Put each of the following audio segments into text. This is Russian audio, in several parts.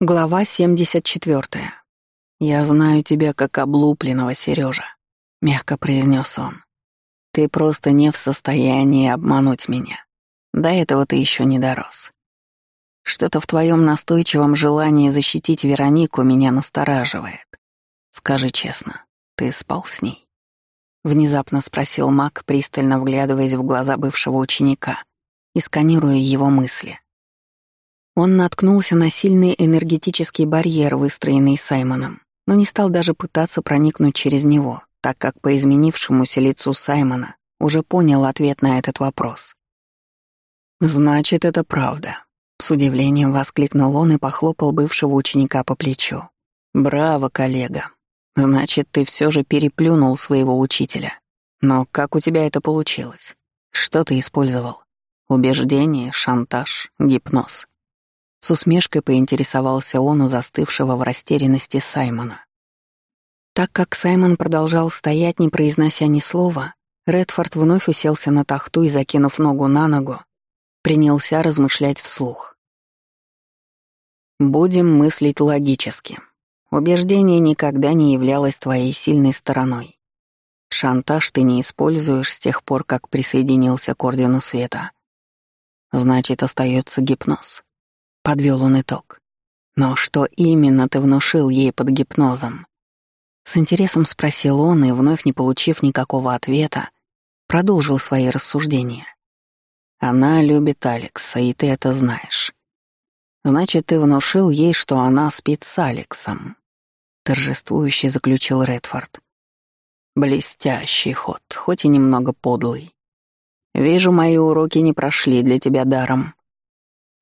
Глава 74. «Я знаю тебя как облупленного, Сережа», — мягко произнес он. «Ты просто не в состоянии обмануть меня. До этого ты еще не дорос. Что-то в твоем настойчивом желании защитить Веронику меня настораживает. Скажи честно, ты спал с ней?» Внезапно спросил Мак, пристально вглядываясь в глаза бывшего ученика и сканируя его мысли. Он наткнулся на сильный энергетический барьер, выстроенный Саймоном, но не стал даже пытаться проникнуть через него, так как по изменившемуся лицу Саймона уже понял ответ на этот вопрос. «Значит, это правда», — с удивлением воскликнул он и похлопал бывшего ученика по плечу. «Браво, коллега. Значит, ты все же переплюнул своего учителя. Но как у тебя это получилось? Что ты использовал? Убеждение, шантаж, гипноз?» С усмешкой поинтересовался он у застывшего в растерянности Саймона. Так как Саймон продолжал стоять, не произнося ни слова, Редфорд вновь уселся на тахту и, закинув ногу на ногу, принялся размышлять вслух. «Будем мыслить логически. Убеждение никогда не являлось твоей сильной стороной. Шантаж ты не используешь с тех пор, как присоединился к Ордену Света. Значит, остается гипноз подвел он итог. Но что именно ты внушил ей под гипнозом? С интересом спросил он и, вновь не получив никакого ответа, продолжил свои рассуждения. Она любит Алекса, и ты это знаешь. Значит, ты внушил ей, что она спит с Алексом. Торжествующе заключил Редфорд. Блестящий ход, хоть и немного подлый. Вижу, мои уроки не прошли для тебя даром.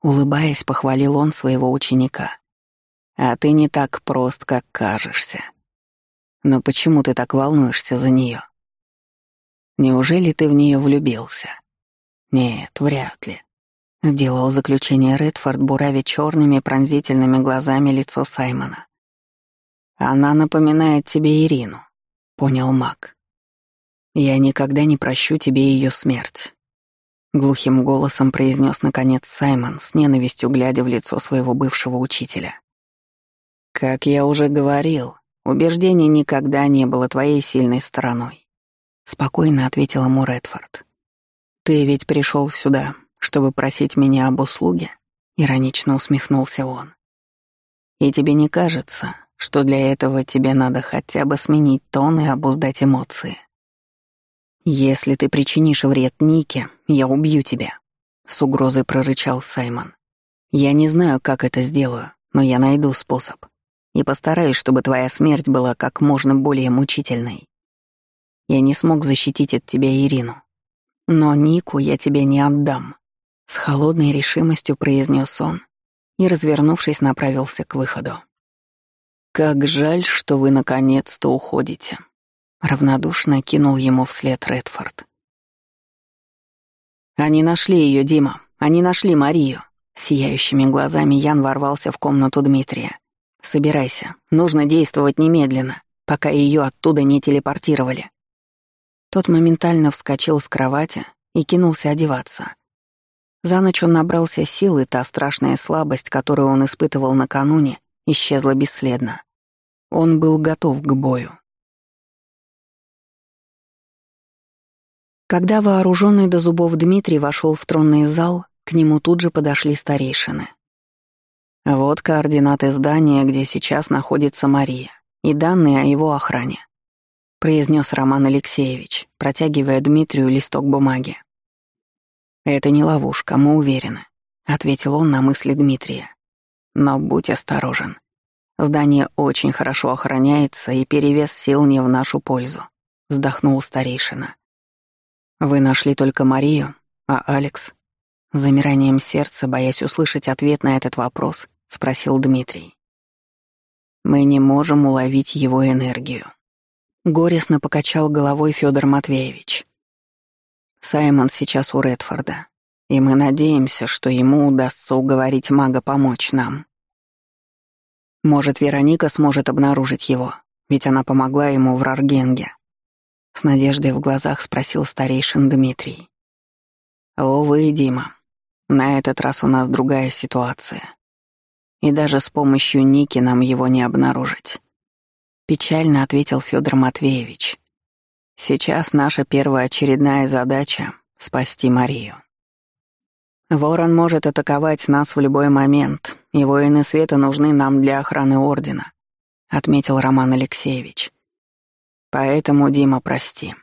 Улыбаясь, похвалил он своего ученика. «А ты не так прост, как кажешься. Но почему ты так волнуешься за нее? Неужели ты в нее влюбился?» «Нет, вряд ли», — сделал заключение Редфорд, буравя черными пронзительными глазами лицо Саймона. «Она напоминает тебе Ирину», — понял Мак. «Я никогда не прощу тебе ее смерть. Глухим голосом произнес наконец Саймон, с ненавистью глядя в лицо своего бывшего учителя. «Как я уже говорил, убеждение никогда не было твоей сильной стороной», — спокойно ответил ему Редфорд. «Ты ведь пришел сюда, чтобы просить меня об услуге?» — иронично усмехнулся он. «И тебе не кажется, что для этого тебе надо хотя бы сменить тон и обуздать эмоции?» «Если ты причинишь вред Нике, я убью тебя», — с угрозой прорычал Саймон. «Я не знаю, как это сделаю, но я найду способ. И постараюсь, чтобы твоя смерть была как можно более мучительной. Я не смог защитить от тебя Ирину. Но Нику я тебе не отдам», — с холодной решимостью произнес он и, развернувшись, направился к выходу. «Как жаль, что вы наконец-то уходите», Равнодушно кинул ему вслед Редфорд. «Они нашли ее, Дима. Они нашли Марию». Сияющими глазами Ян ворвался в комнату Дмитрия. «Собирайся. Нужно действовать немедленно, пока ее оттуда не телепортировали». Тот моментально вскочил с кровати и кинулся одеваться. За ночь он набрался сил, и та страшная слабость, которую он испытывал накануне, исчезла бесследно. Он был готов к бою. Когда вооруженный до зубов Дмитрий вошел в тронный зал, к нему тут же подошли старейшины. Вот координаты здания, где сейчас находится Мария, и данные о его охране, произнес Роман Алексеевич, протягивая Дмитрию листок бумаги. Это не ловушка, мы уверены, ответил он на мысли Дмитрия. Но будь осторожен. Здание очень хорошо охраняется, и перевес сил не в нашу пользу, вздохнул старейшина. Вы нашли только Марию, а Алекс? Замиранием сердца, боясь услышать ответ на этот вопрос, спросил Дмитрий. Мы не можем уловить его энергию. Горестно покачал головой Федор Матвеевич. Саймон сейчас у Редфорда, и мы надеемся, что ему удастся уговорить мага помочь нам. Может, Вероника сможет обнаружить его, ведь она помогла ему в Раргенге. С надеждой в глазах спросил старейшин Дмитрий. «О, вы, Дима, на этот раз у нас другая ситуация. И даже с помощью Ники нам его не обнаружить. Печально ответил Федор Матвеевич. Сейчас наша первоочередная задача — спасти Марию. Ворон может атаковать нас в любой момент, и воины света нужны нам для охраны Ордена, отметил Роман Алексеевич. Поэтому, Дима, прости,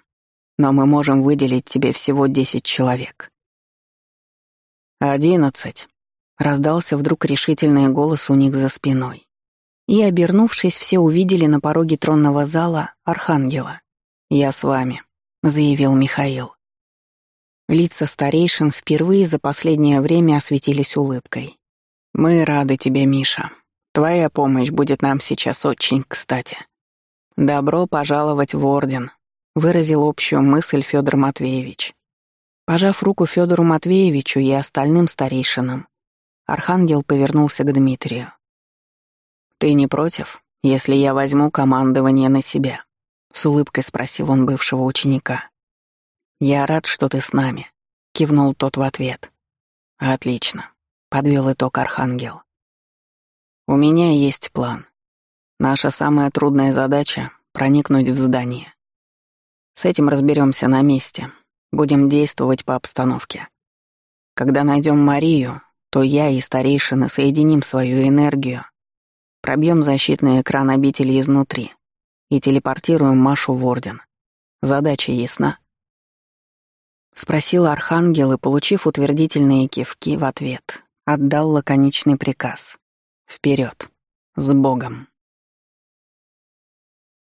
но мы можем выделить тебе всего десять человек. «Одиннадцать», — раздался вдруг решительный голос у них за спиной. И, обернувшись, все увидели на пороге тронного зала Архангела. «Я с вами», — заявил Михаил. Лица старейшин впервые за последнее время осветились улыбкой. «Мы рады тебе, Миша. Твоя помощь будет нам сейчас очень кстати. Добро пожаловать в Орден», — выразил общую мысль Федор Матвеевич. Пожав руку Федору Матвеевичу и остальным старейшинам, Архангел повернулся к Дмитрию. «Ты не против, если я возьму командование на себя?» — с улыбкой спросил он бывшего ученика. «Я рад, что ты с нами», — кивнул тот в ответ. «Отлично», — подвел итог Архангел. «У меня есть план. Наша самая трудная задача — проникнуть в здание. С этим разберемся на месте, Будем действовать по обстановке. Когда найдем Марию, то я и старейшины соединим свою энергию, пробьем защитный экран обители изнутри и телепортируем Машу в Орден. Задача ясна?» Спросил Архангел и, получив утвердительные кивки в ответ, отдал лаконичный приказ. «Вперед! С Богом!»